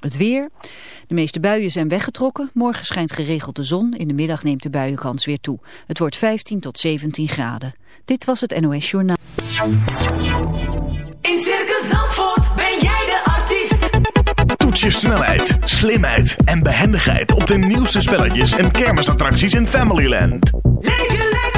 Het weer. De meeste buien zijn weggetrokken. Morgen schijnt geregeld de zon. In de middag neemt de buienkans weer toe. Het wordt 15 tot 17 graden. Dit was het NOS Journaal. In Circus Zandvoort ben jij de artiest. Toets je snelheid, slimheid en behendigheid op de nieuwste spelletjes en kermisattracties in Familyland. Leef je lekker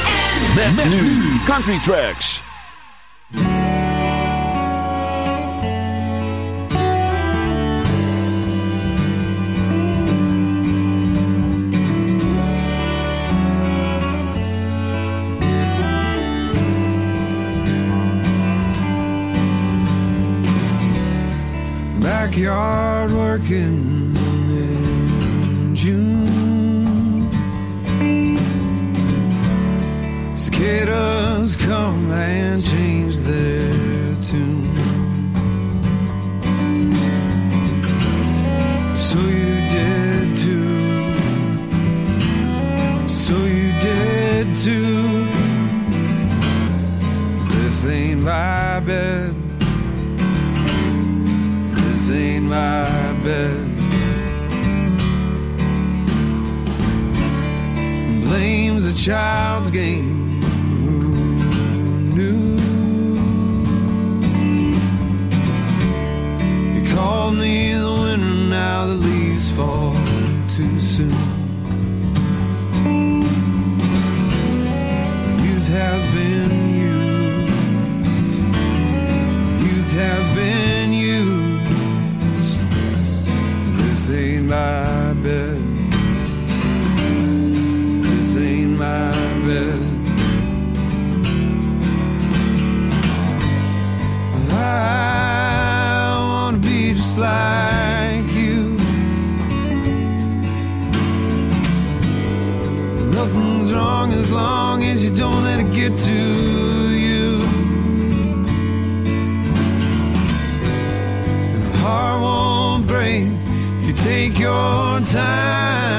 Met, met nu Country Tracks. backyard working in June. Cicadas come and change their tune. So you did too. So you did too. This ain't my bed. This ain't my bed. A child's game. Who knew? You called me the winter, now the leaves fall too soon. Wrong as long as you don't let it get to you. And a heart won't break you take your time.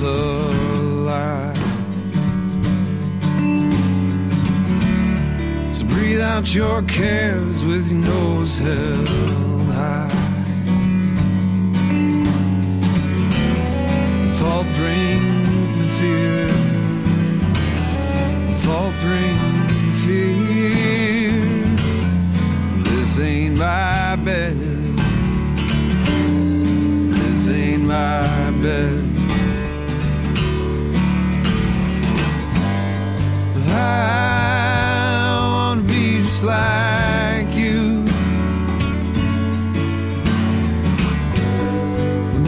Stop the. So breathe out your cares with your nose held high. Fall brings the fear. Fall brings the fear. This ain't my bed. This ain't my bed. Like you.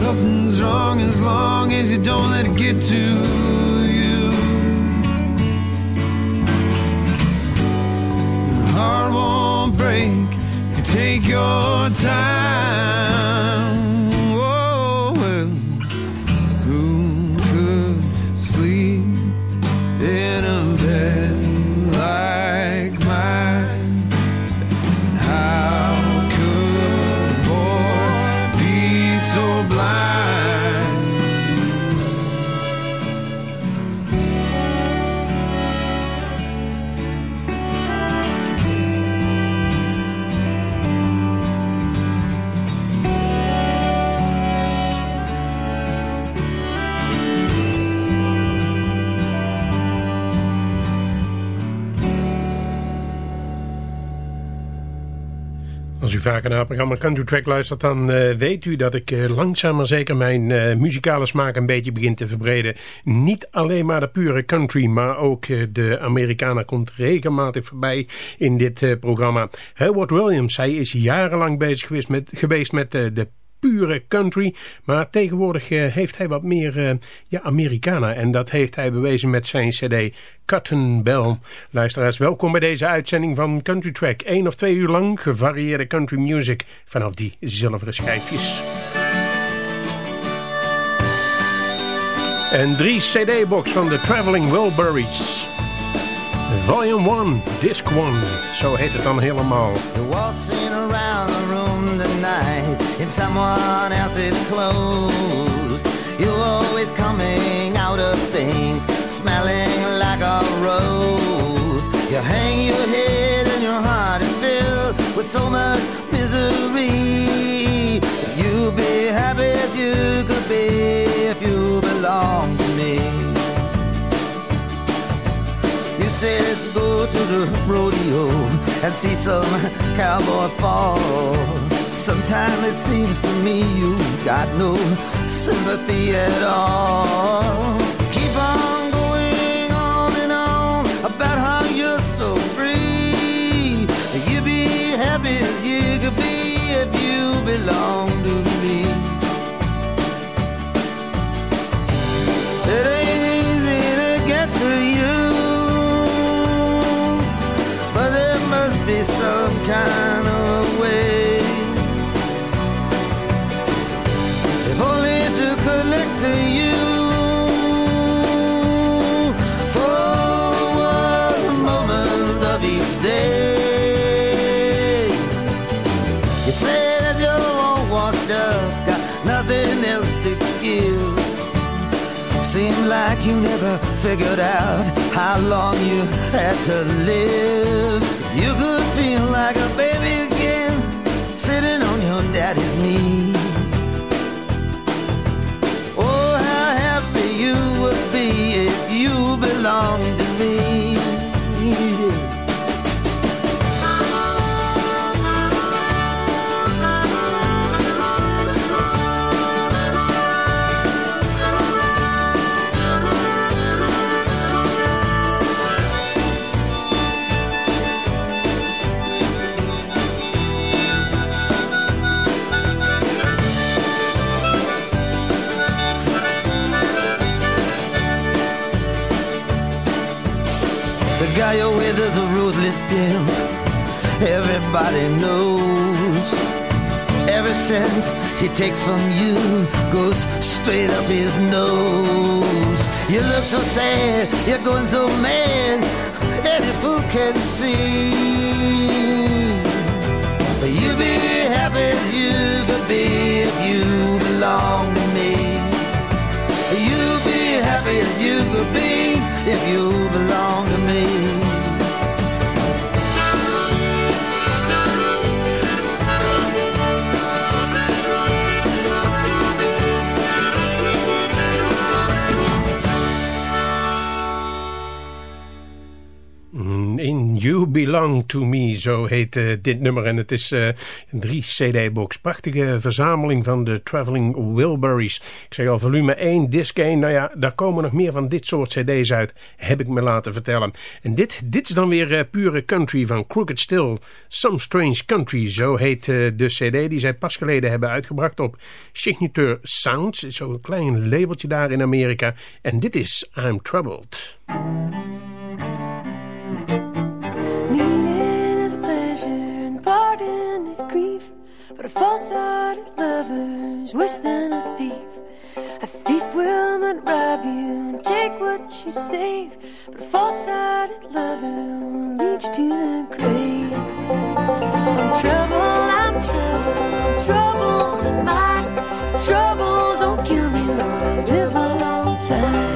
Nothing's wrong as long as you don't let it get to you. Your heart won't break you take your time. Vaker naar het programma Country Track luistert, dan uh, weet u dat ik uh, langzaam maar zeker mijn uh, muzikale smaak een beetje begin te verbreden. Niet alleen maar de pure country, maar ook de Amerikaner komt regelmatig voorbij in dit programma. Howard Williams, hij is jarenlang bezig geweest met, geweest met de pure country. Maar tegenwoordig uh, heeft hij wat meer uh, ja, Americana. En dat heeft hij bewezen met zijn cd Cotton Bell. Luisteraars, welkom bij deze uitzending van Country Track. Eén of twee uur lang gevarieerde country music vanaf die zilveren schijfjes. Een drie cd-box van de Traveling Wilburys. Volume 1, Disc 1, zo heet het dan helemaal. You're waltzing around the room in someone else's clothes. You're always coming out of things smelling like a rose. You hang your head and your heart is filled with so much misery. You'll be happy as you could be if you belong to me. You say let's go to the rodeo and see some cowboy fall. Sometimes it seems to me you've got no sympathy at all. You never figured out how long you had to live. You could feel like a baby again, sitting on your daddy's knee. Oh, how happy you would be if you belonged guy you're with is a ruthless pimp. Everybody knows. Every cent he takes from you goes straight up his nose. You look so sad, you're going so mad, any fool can see. But you be happy as you could be if you belong to me. You be happy as you could be if you belong me. You Belong To Me, zo heet uh, dit nummer. En het is uh, een drie cd-box. Prachtige verzameling van de Traveling Wilburys. Ik zeg al, volume 1, disc 1. Nou ja, daar komen nog meer van dit soort cd's uit, heb ik me laten vertellen. En dit, dit is dan weer pure country van Crooked Still. Some Strange Country, zo heet de cd die zij pas geleden hebben uitgebracht op Signature Sounds. Zo'n klein labeltje daar in Amerika. En dit is I'm Troubled. False-hearted lover's worse than a thief. A thief will not rob you and take what you save, but a false-hearted lover will lead you to the grave. I'm troubled, I'm troubled, I'm troubled in mind. Trouble, don't kill me, Lord, I live a long time.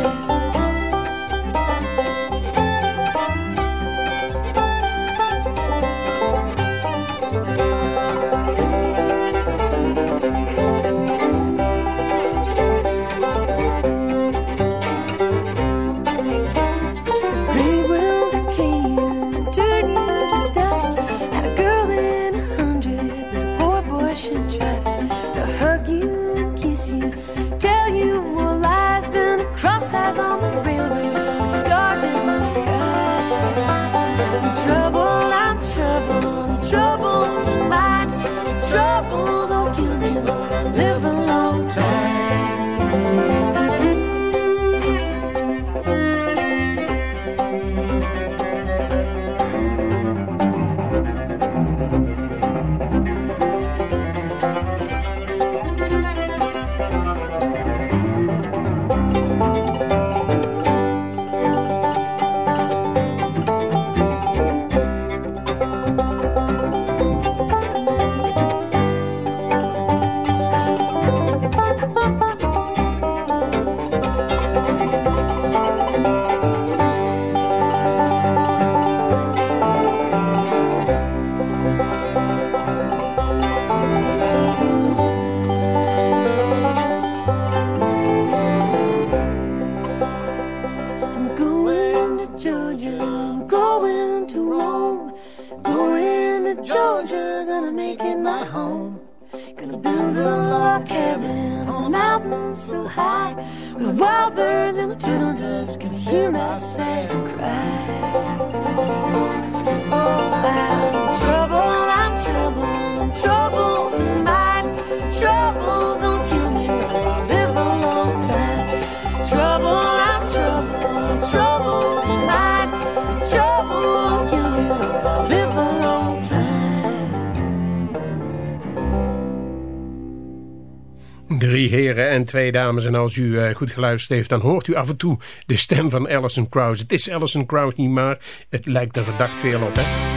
Dames. En als u eh, goed geluisterd heeft, dan hoort u af en toe de stem van Alison Krauss. Het is Alison Krauss niet, maar het lijkt er verdacht veel op, hè?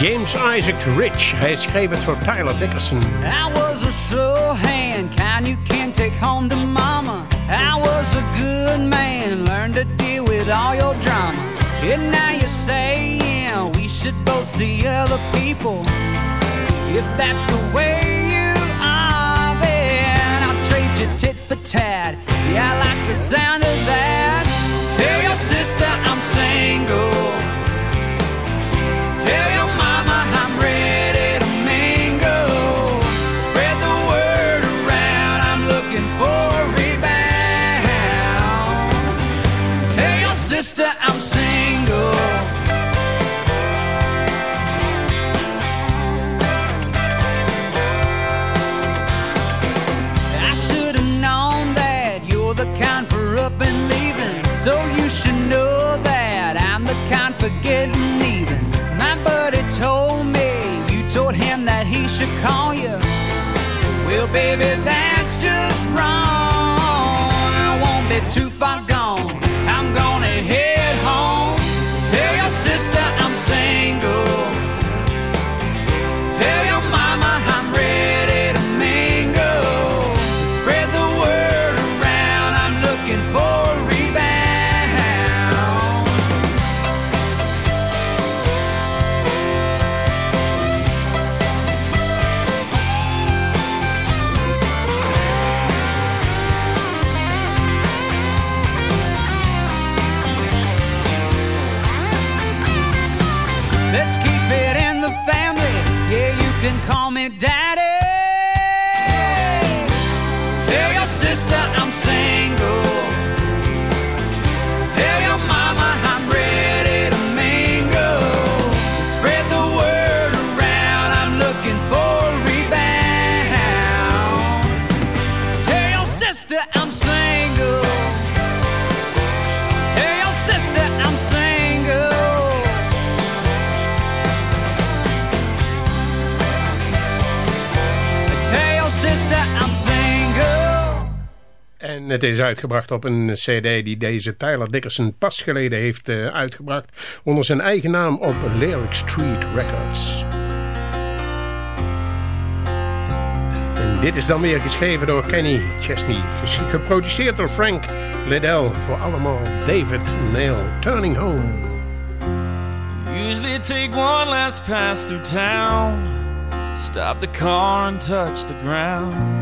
James Isaac Rich. Hij schreef het voor Tyler Dickerson. I was a slow hand, kind you can take home to mama. I was a good man, learned to deal with all your drama. And now you're saying we should both see other people. If that's the way you are, then I'll trade you tit for tat. Yeah, I like the sound of that. Tell your sister I'm single. For getting even. My buddy told me you told him that he should call you. Well, baby, that's just wrong. I won't be too far Het is uitgebracht op een cd die deze Tyler Dickerson pas geleden heeft eh, uitgebracht. Onder zijn eigen naam op Lyric Street Records. En dit is dan weer geschreven door Kenny Chesney. Geproduceerd door Frank Liddell. Voor allemaal David Nail. Turning Home. Usually take one last pass through town. Stop the car and touch the ground.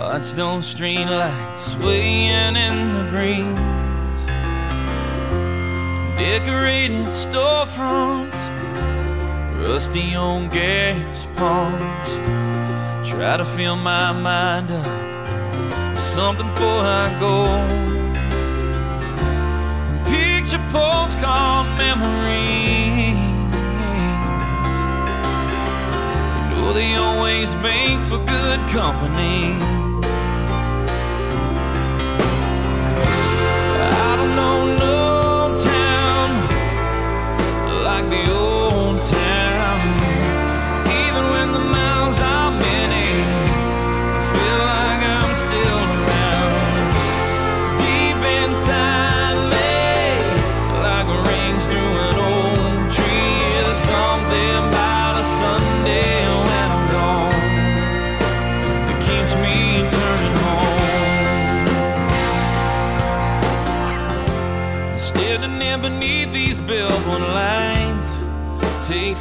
Watch those street lights swaying in the breeze. Decorated storefronts, rusty old gas pumps. Try to fill my mind up with something before I go. Picture postcard memories. Know they always make for good company.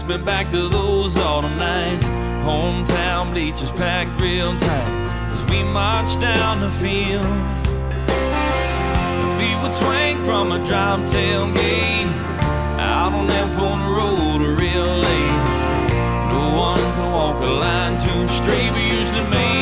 Me back to those autumn nights. Hometown bleachers packed real tight as we march down the field. The feet would swing from a drop tailgate out on that Fulton Road real late. No one could walk a line too straight. We usually made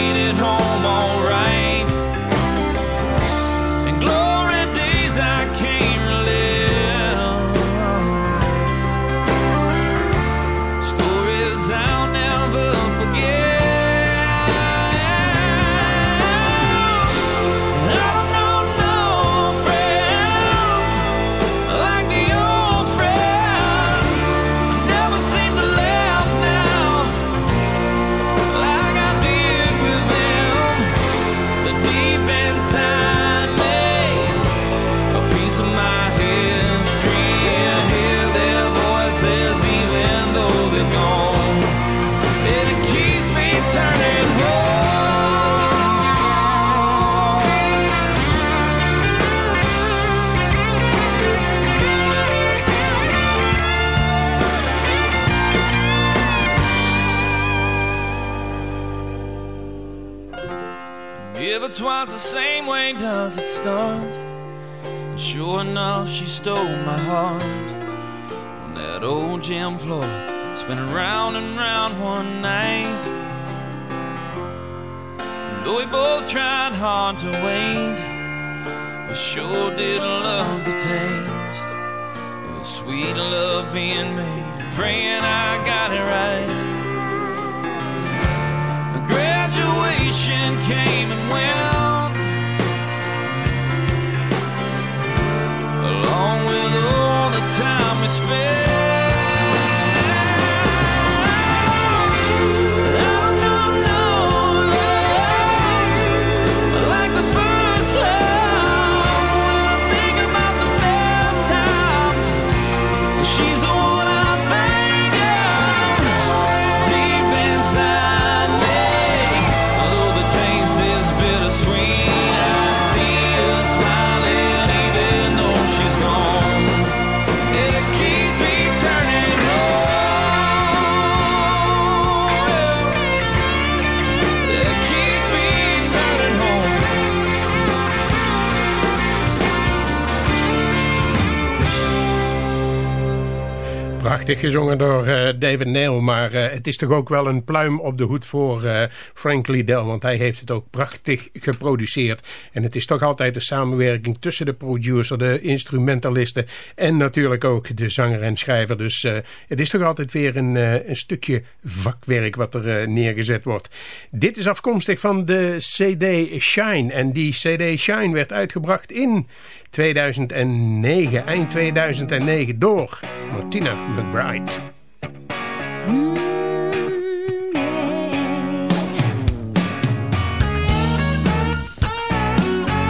Prachtig gezongen door eh, David Neil, maar eh, het is toch ook wel een pluim op de hoed voor eh, Frank Liddell, want hij heeft het ook prachtig geproduceerd. En het is toch altijd de samenwerking tussen de producer, de instrumentalisten en natuurlijk ook de zanger en schrijver. Dus het is toch altijd weer een, een stukje vakwerk wat er neergezet wordt. Dit is afkomstig van de CD Shine en die CD Shine werd uitgebracht in 2009, eind 2009 door Martina McBride.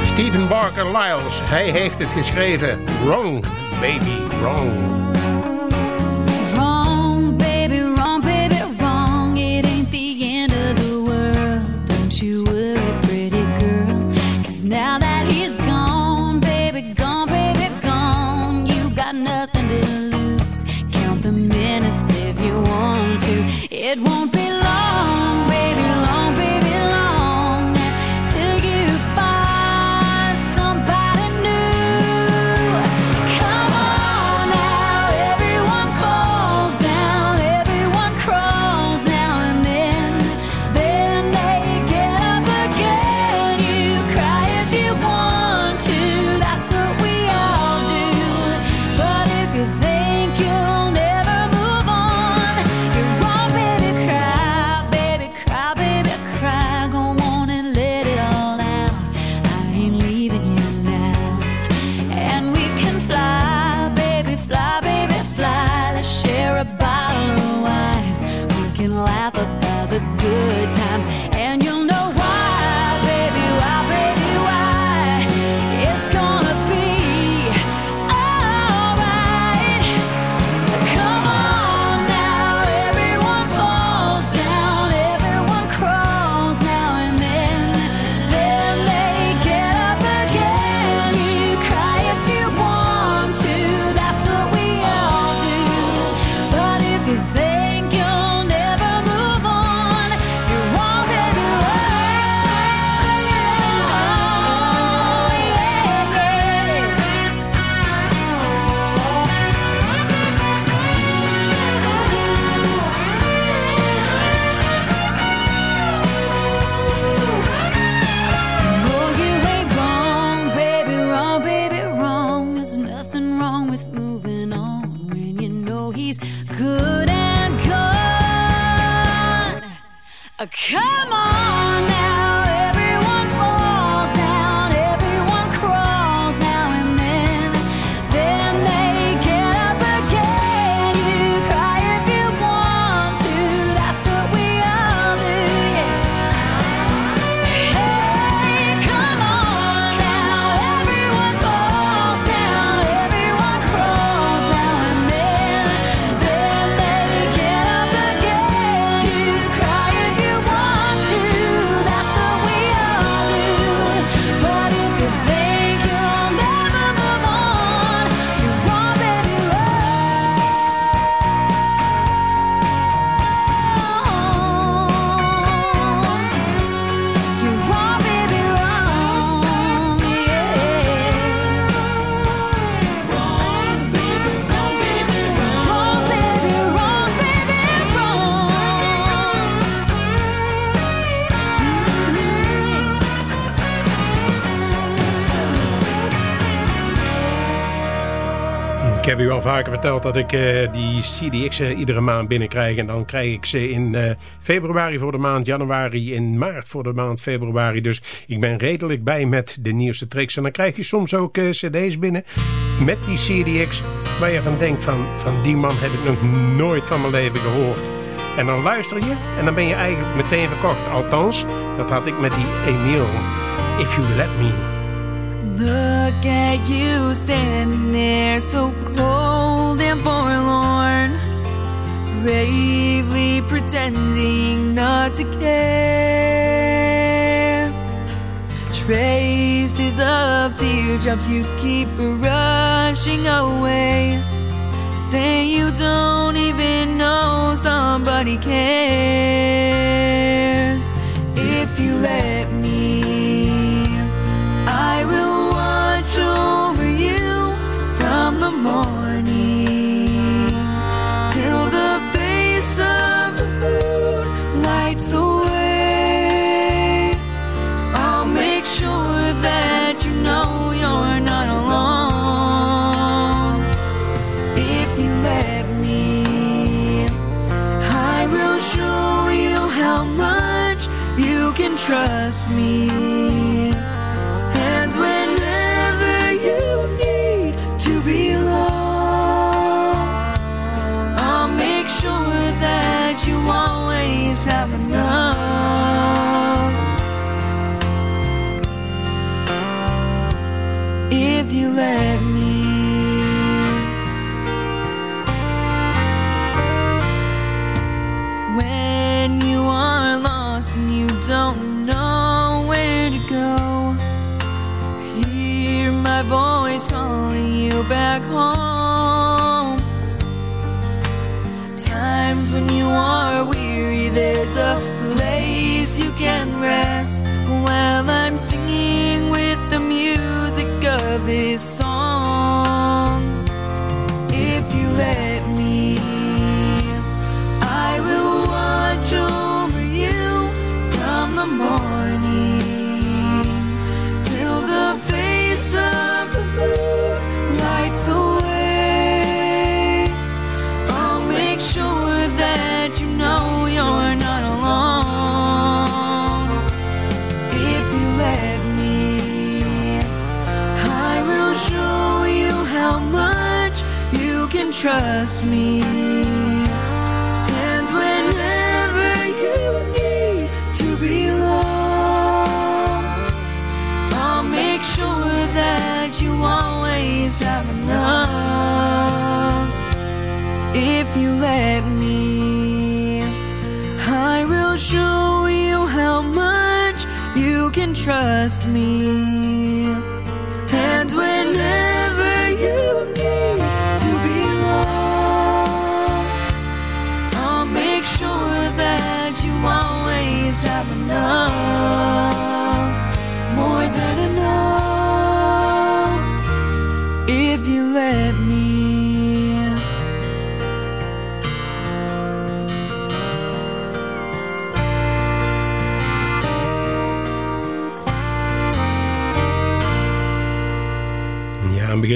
Stephen Barker Lyles, hij heeft het geschreven. Wrong, baby. Wrong, It won't be vaker verteld dat ik eh, die CDX iedere maand binnenkrijg. En dan krijg ik ze in eh, februari voor de maand januari, in maart voor de maand februari. Dus ik ben redelijk bij met de nieuwste tricks. En dan krijg je soms ook eh, cd's binnen met die CDX. Waar je van denkt van, van die man heb ik nog nooit van mijn leven gehoord. En dan luister je en dan ben je eigenlijk meteen verkocht. Althans, dat had ik met die Emile. If You Let Me. Look at you standing there so cold and forlorn, bravely pretending not to care. Traces of teardrops you keep rushing away. Say you don't even know somebody cares. Morning till the face of the moon lights the way. I'll make sure that you know you're not alone. If you let me, I will show you how much you can trust me. You can trust me. And whenever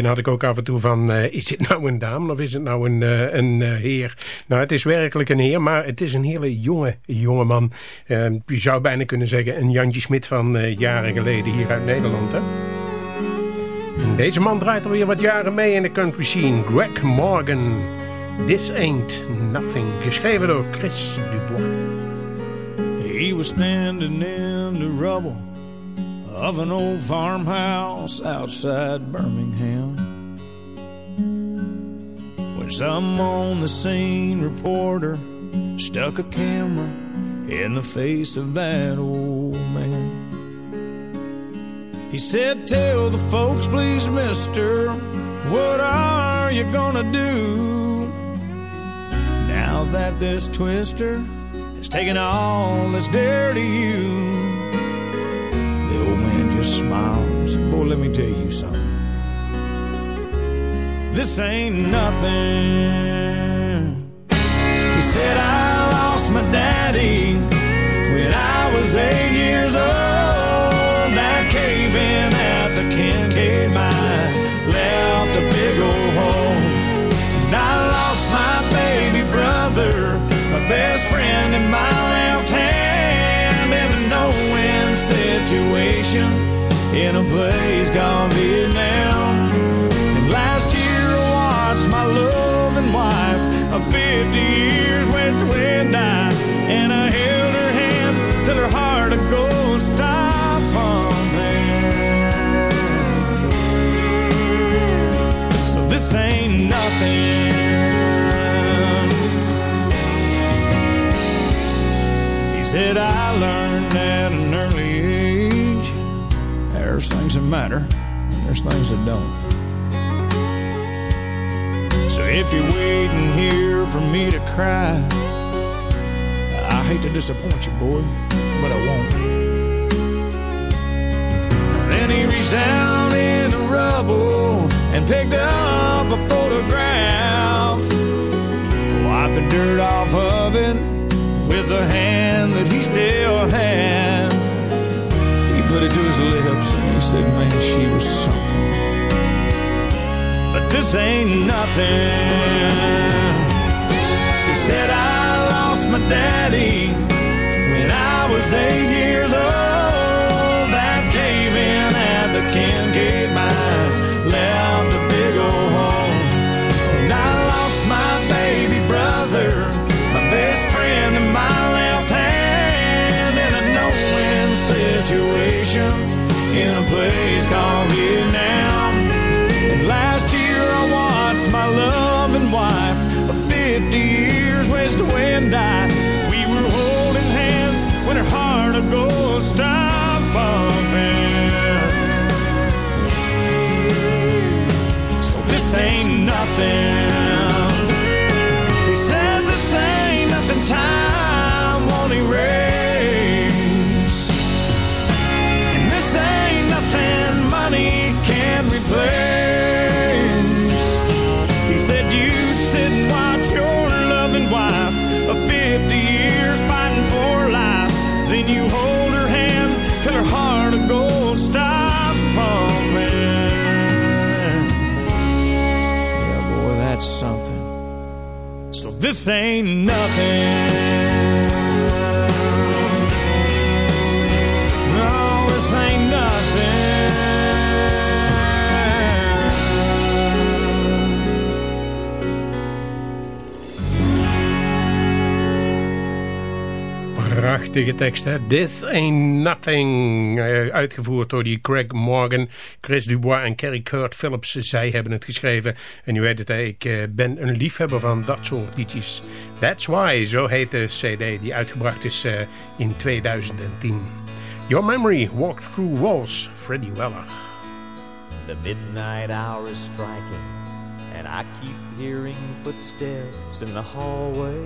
begin had ik ook af en toe van, uh, is dit nou een dame of is het nou een, uh, een uh, heer? Nou, het is werkelijk een heer, maar het is een hele jonge, jonge man. je zou bijna kunnen zeggen een Jantje Smit van jaren geleden hier uit Nederland, hè? Deze man draait alweer wat jaren mee in de country scene. Greg Morgan, This Ain't Nothing. Geschreven door Chris Dubois. He was standing in the rubble of an old farmhouse outside Birmingham. When some on the scene reporter stuck a camera in the face of that old man. He said, Tell the folks, please, mister, what are you gonna do now that this twister has taken all that's dear to you? Just smiles. Boy, let me tell you something. This ain't nothing. He said, I lost my daddy when I was eight years old. In a place called Vietnam. And last year I watched my loving wife of 50 years west wind die, and I held her hand till her heart of gold stopped pumping. So this ain't nothing. Said I things that don't. So if you're waiting here for me to cry, I hate to disappoint you, boy, but I won't. Then he reached down in the rubble and picked up a photograph, wiped the dirt off of it with the hand that he still had put it to his lips and he said, Man, she was something. But this ain't nothing. He said, I lost my daddy when I was eight years old. That cave in at the Kincaid mine Prachtige tekst, hè? This Ain't Nothing. Uh, uitgevoerd door die Craig Morgan, Chris Dubois en Kerry Kurt Phillips. Zij hebben het geschreven. En u weet het, ik uh, ben een liefhebber van dat soort liedjes. That's Why, zo heet de cd die uitgebracht is uh, in 2010. Your Memory, Walk Through Walls, Freddie Weller. The midnight hour is striking And I keep hearing footsteps in the hallway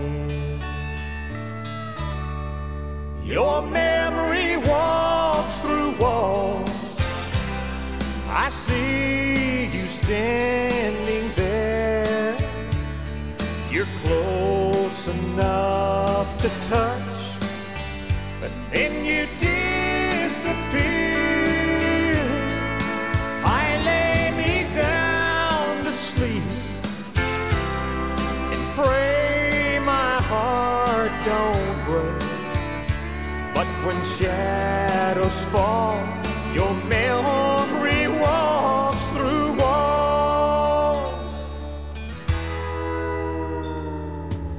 Your memory walks through walls. I see you standing there. You're close enough to touch, shadows fall, your memory walks through walls.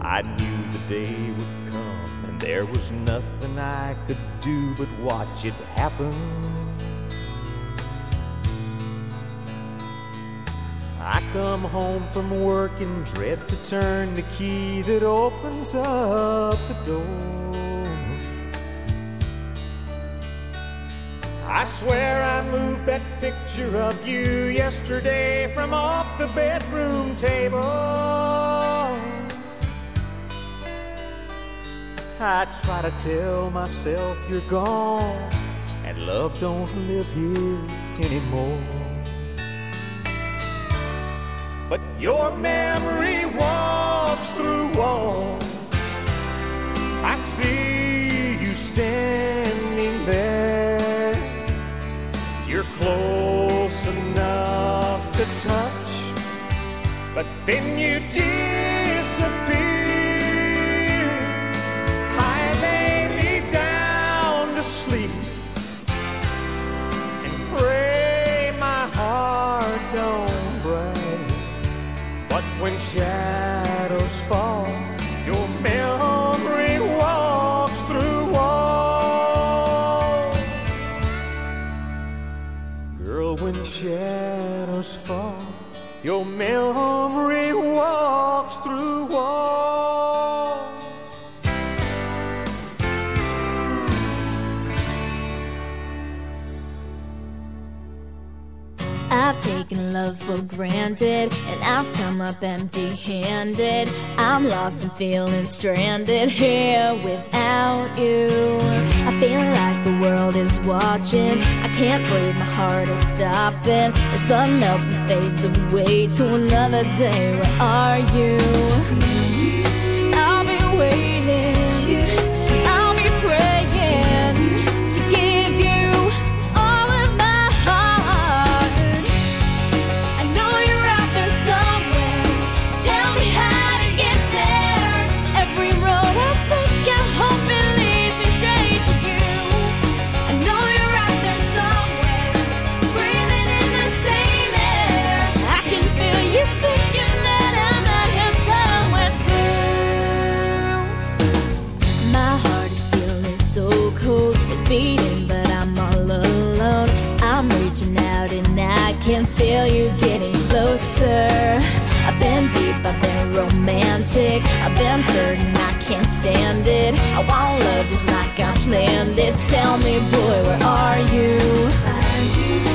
I knew the day would come, and there was nothing I could do but watch it happen. I come home from work and dread to turn the key that opens up the door. I swear I moved that picture of you yesterday from off the bedroom table. I try to tell myself you're gone and love don't live here anymore. But your memory walks through walls. I see you standing but then you disappear. I lay me down to sleep and pray my heart don't break. But when shadows fall, your memory walks through walls. Girl, when shadows fall, your memory for granted and I've come up empty handed. I'm lost and feeling stranded here without you. I feel like the world is watching. I can't breathe, my heart is stopping. The sun melts and fades away to another day. Where are you? I've been romantic. I've been hurt and I can't stand it. I want love just like I planned it. Tell me, boy, where are you?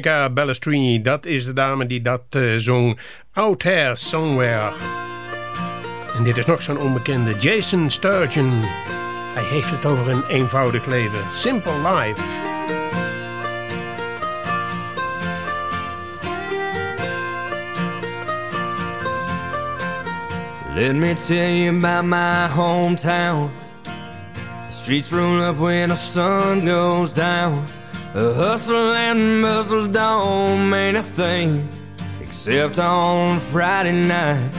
Veronica Ballestrini, dat is de dame die dat uh, zong Out Here Somewhere. En dit is nog zo'n onbekende, Jason Sturgeon. Hij heeft het over een eenvoudig leven, simple life. Let me tell you about my hometown. The streets roll up when the sun goes down. The hustle and bustle don't mean a thing except on Friday night.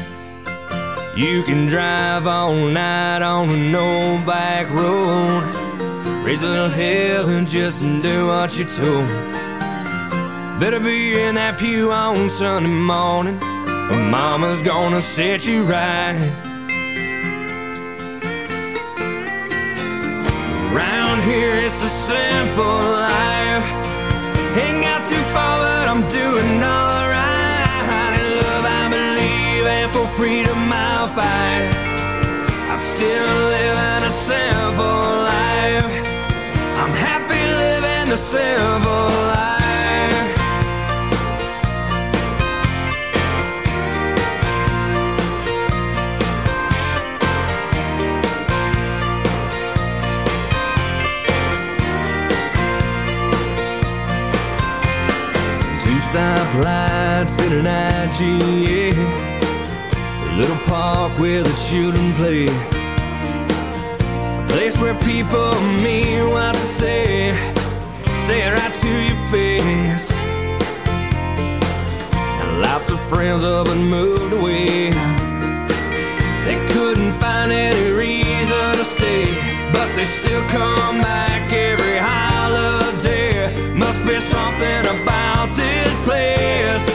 You can drive all night on an old back road, raise a little hell and just do what you're told. Better be in that pew on Sunday morning. Or Mama's gonna set you right. right. Around here it's a simple life. Ain't got too far, but I'm doing alright. In love, I believe, and for freedom, I'll fight. I'm still living a simple life. I'm happy living a simple life. Stoplights in an IGA. A little park where the children play. A place where people mean what to say. Say it right to your face. And lots of friends up and moved away. They couldn't find any reason to stay, but they still come back every holiday. Must be something about place.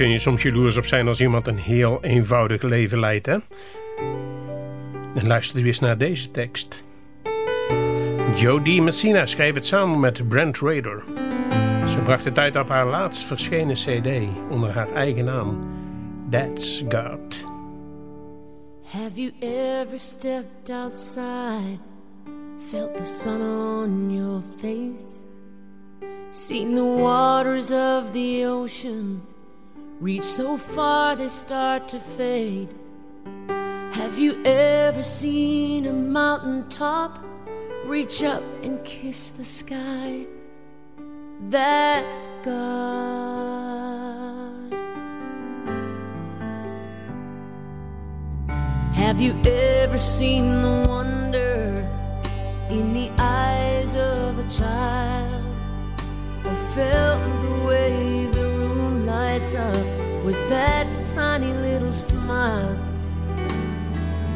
Kun je soms jaloers op zijn als iemand een heel eenvoudig leven leidt, hè? En luister eens naar deze tekst. Jodie Messina schreef het samen met Brent Rader. Ze bracht het uit op haar laatst verschenen cd onder haar eigen naam. That's God. Have you ever stepped outside, felt the sun on your face, seen the waters of the ocean reach so far they start to fade? Have you ever seen a mountain top reach up and kiss the sky? That's God. Have you ever seen the wonder in the eyes of a child? Or felt the way lights up with that tiny little smile.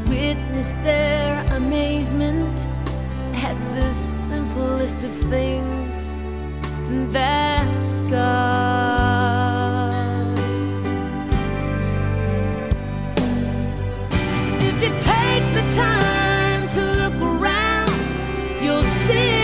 Witness their amazement at the simplest of things. That's God. If you take the time to look around, you'll see.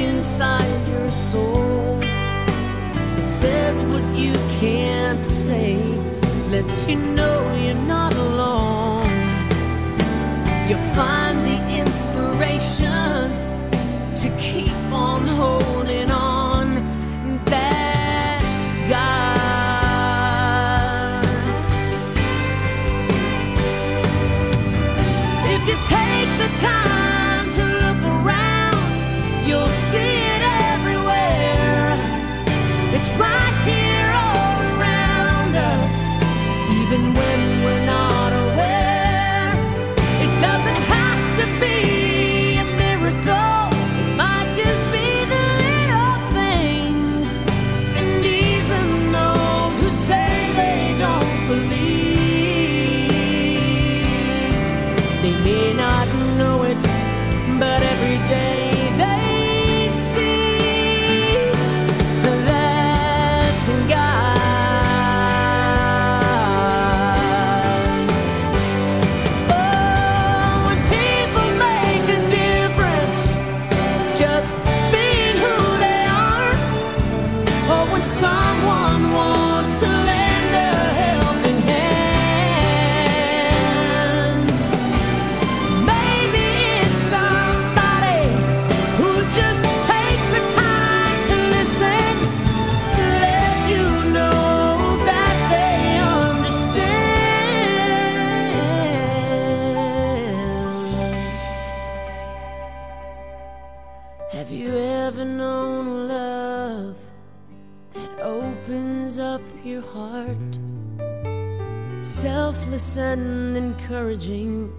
inside your soul. It says what you can't say, lets you know you're not alone. You find the inspiration to keep on holding on. up your heart, selfless and encouraging,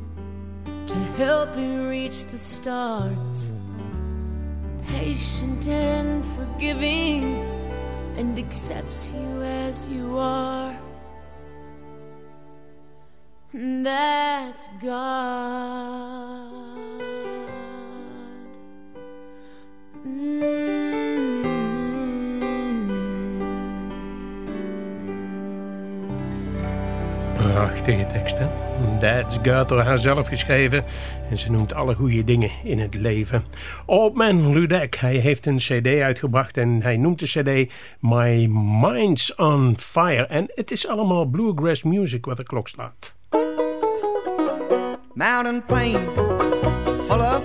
to help you reach the stars. Patient and forgiving, and accepts you as you are. That's God. prachtige tekst, hè? That's God door haarzelf geschreven. En ze noemt alle goede dingen in het leven. Old Man Ludek, hij heeft een cd uitgebracht en hij noemt de cd My Mind's on Fire. En het is allemaal bluegrass music wat de klok slaat. Mountain plain, full of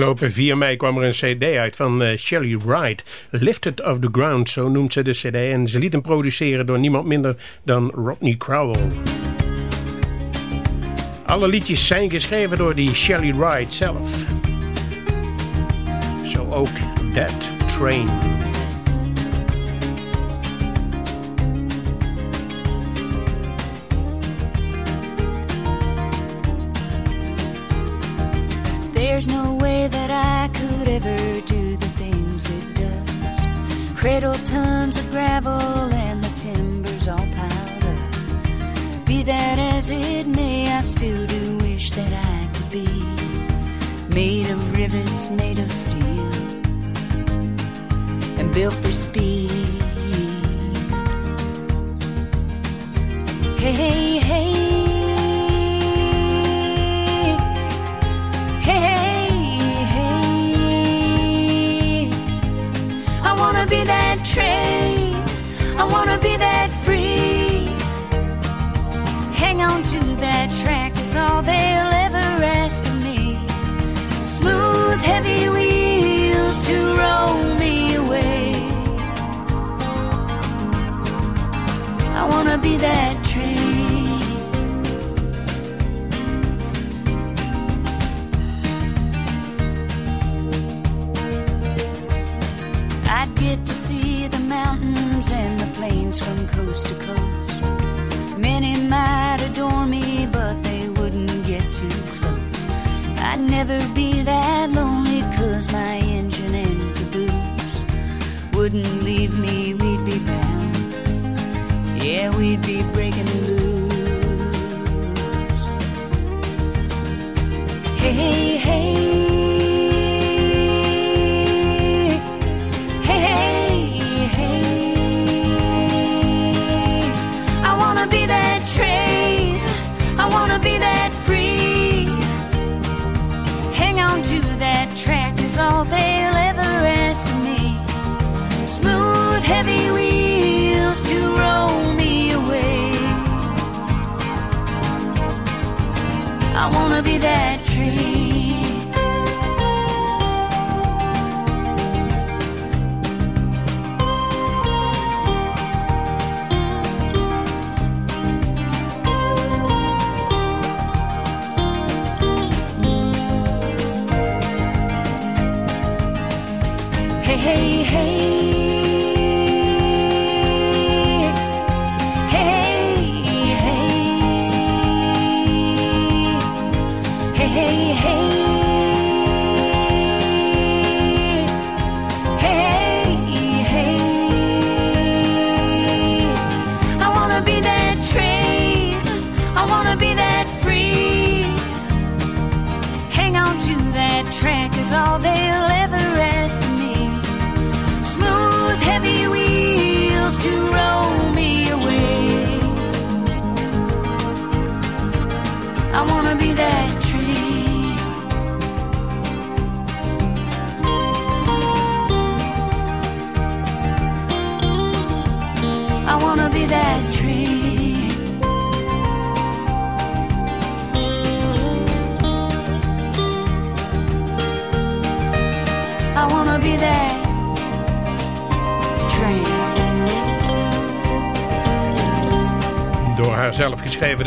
Afgelopen 4 mei kwam er een cd uit van Shelly Shelley Wright. Lifted of the Ground, zo noemt ze de cd. En ze liet hem produceren door niemand minder dan Rodney Crowell. Alle liedjes zijn geschreven door die Shelley Wright zelf. Zo ook That Train. river do the things it does. Cradle tons of gravel and the timbers all piled up. Be that as it may, I still do wish that I could be made of rivets, made of steel, and built for speed. Hey, hey, hey. never be that lonely cause my engine and caboose wouldn't leave me, we'd be bound. Yeah, we'd be breaking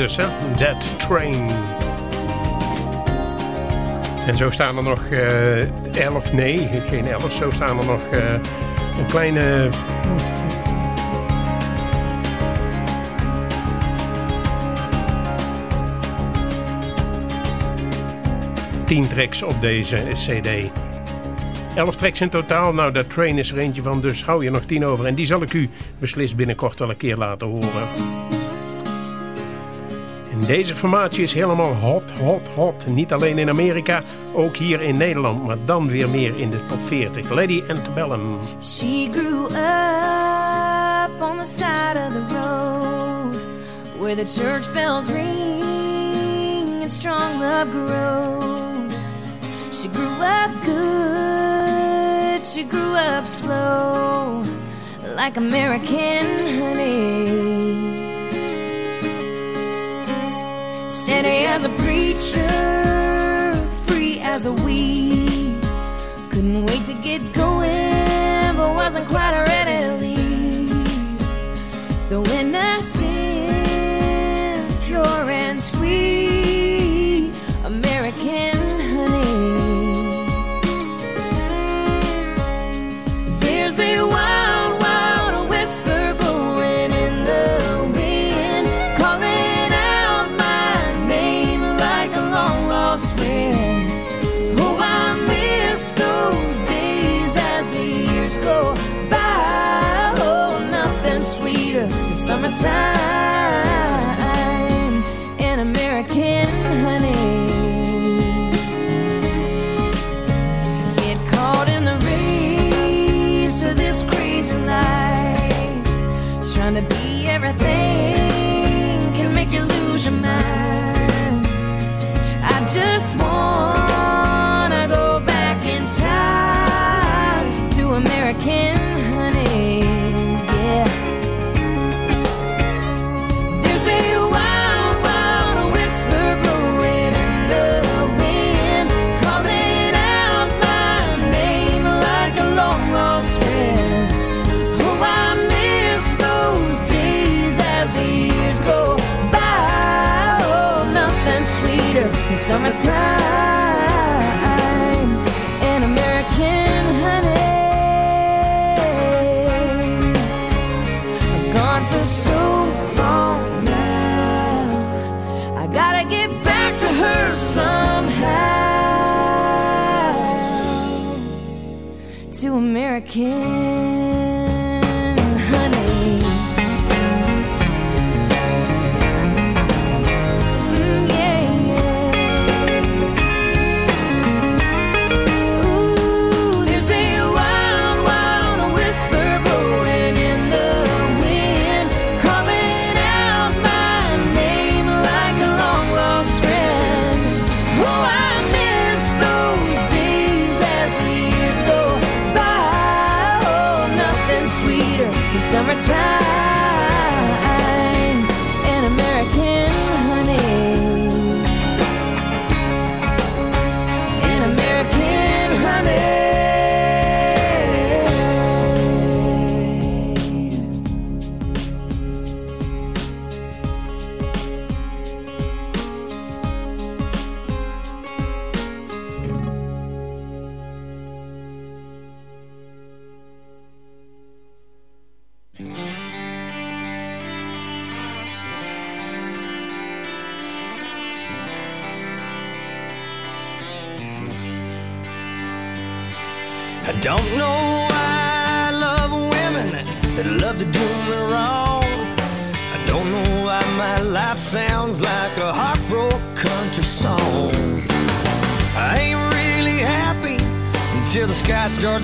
dus, hè? That Train. En zo staan er nog eh, elf, nee, geen elf. Zo staan er nog eh, een kleine... Tien tracks op deze cd. Elf tracks in totaal. Nou, dat train is er eentje van, dus hou je nog tien over. En die zal ik u beslist binnenkort wel een keer laten horen. Deze formatie is helemaal hot, hot, hot. Niet alleen in Amerika, ook hier in Nederland. Maar dan weer meer in de top 40. Lady Antebellum. She grew up on the side of the road where the church bells ring and strong love grows. She grew up good, she grew up slow, like American honey. As a preacher, free as a weed. Couldn't wait to get going, but wasn't quite ready American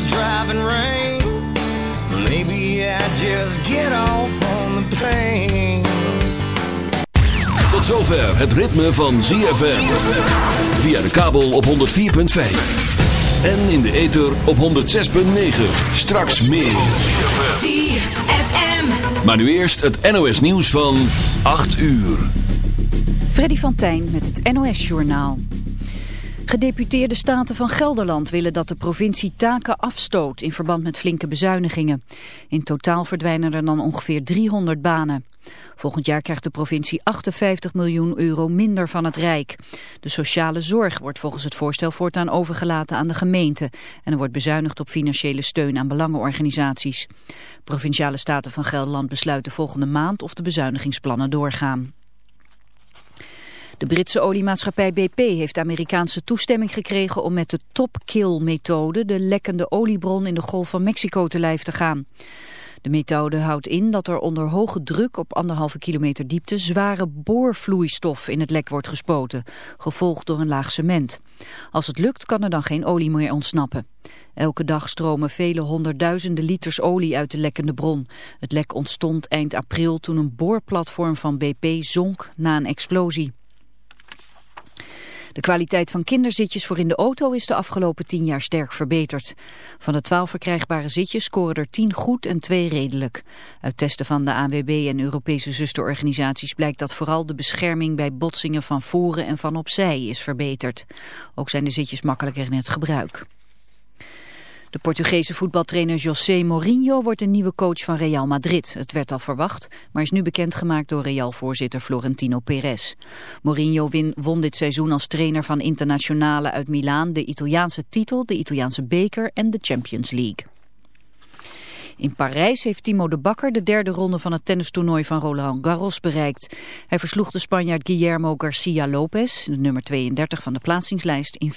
driving rain. Maybe I just get off on the pain. Tot zover het ritme van ZFM. Via de kabel op 104.5. En in de ether op 106.9. Straks meer. ZFM. Maar nu eerst het NOS nieuws van 8 uur. Freddy van Tijn met het NOS Journaal. Gedeputeerde staten van Gelderland willen dat de provincie taken afstoot in verband met flinke bezuinigingen. In totaal verdwijnen er dan ongeveer 300 banen. Volgend jaar krijgt de provincie 58 miljoen euro minder van het Rijk. De sociale zorg wordt volgens het voorstel voortaan overgelaten aan de gemeente. En er wordt bezuinigd op financiële steun aan belangenorganisaties. Provinciale staten van Gelderland besluiten volgende maand of de bezuinigingsplannen doorgaan. De Britse oliemaatschappij BP heeft Amerikaanse toestemming gekregen om met de top-kill-methode de lekkende oliebron in de Golf van Mexico te lijf te gaan. De methode houdt in dat er onder hoge druk op anderhalve kilometer diepte zware boorvloeistof in het lek wordt gespoten, gevolgd door een laag cement. Als het lukt kan er dan geen olie meer ontsnappen. Elke dag stromen vele honderdduizenden liters olie uit de lekkende bron. Het lek ontstond eind april toen een boorplatform van BP zonk na een explosie. De kwaliteit van kinderzitjes voor in de auto is de afgelopen tien jaar sterk verbeterd. Van de twaalf verkrijgbare zitjes scoren er tien goed en twee redelijk. Uit testen van de ANWB en Europese zusterorganisaties blijkt dat vooral de bescherming bij botsingen van voren en van opzij is verbeterd. Ook zijn de zitjes makkelijker in het gebruik. De Portugese voetbaltrainer José Mourinho wordt de nieuwe coach van Real Madrid. Het werd al verwacht, maar is nu bekendgemaakt door Real-voorzitter Florentino Perez. Mourinho win, won dit seizoen als trainer van internationale uit Milaan de Italiaanse titel, de Italiaanse beker en de Champions League. In Parijs heeft Timo de Bakker de derde ronde van het tennistoernooi van Roland Garros bereikt. Hij versloeg de Spanjaard Guillermo Garcia Lopez, de nummer 32 van de plaatsingslijst, in